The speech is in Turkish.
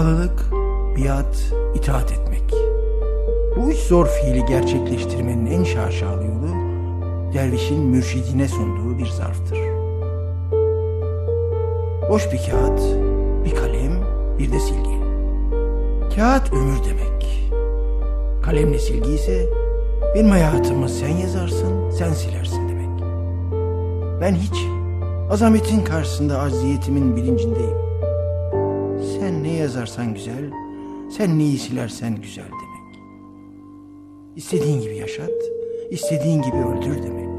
taat, itaat etmek. Bu üç zor fiili gerçekleştirmenin en şaşalı yolu dervişin mürşidine sunduğu bir zarftır. Boş bir kağıt, bir kalem, bir de silgi. Kağıt ömür demek. Kalemle silgi ise benim hayatımı sen yazarsın, sen silersin demek. Ben hiç azametin karşısında acziyetimin bilincindeyim. Yazarsan güzel, sen neyi silersen güzel demek. İstediğin gibi yaşat, istediğin gibi öldür demek.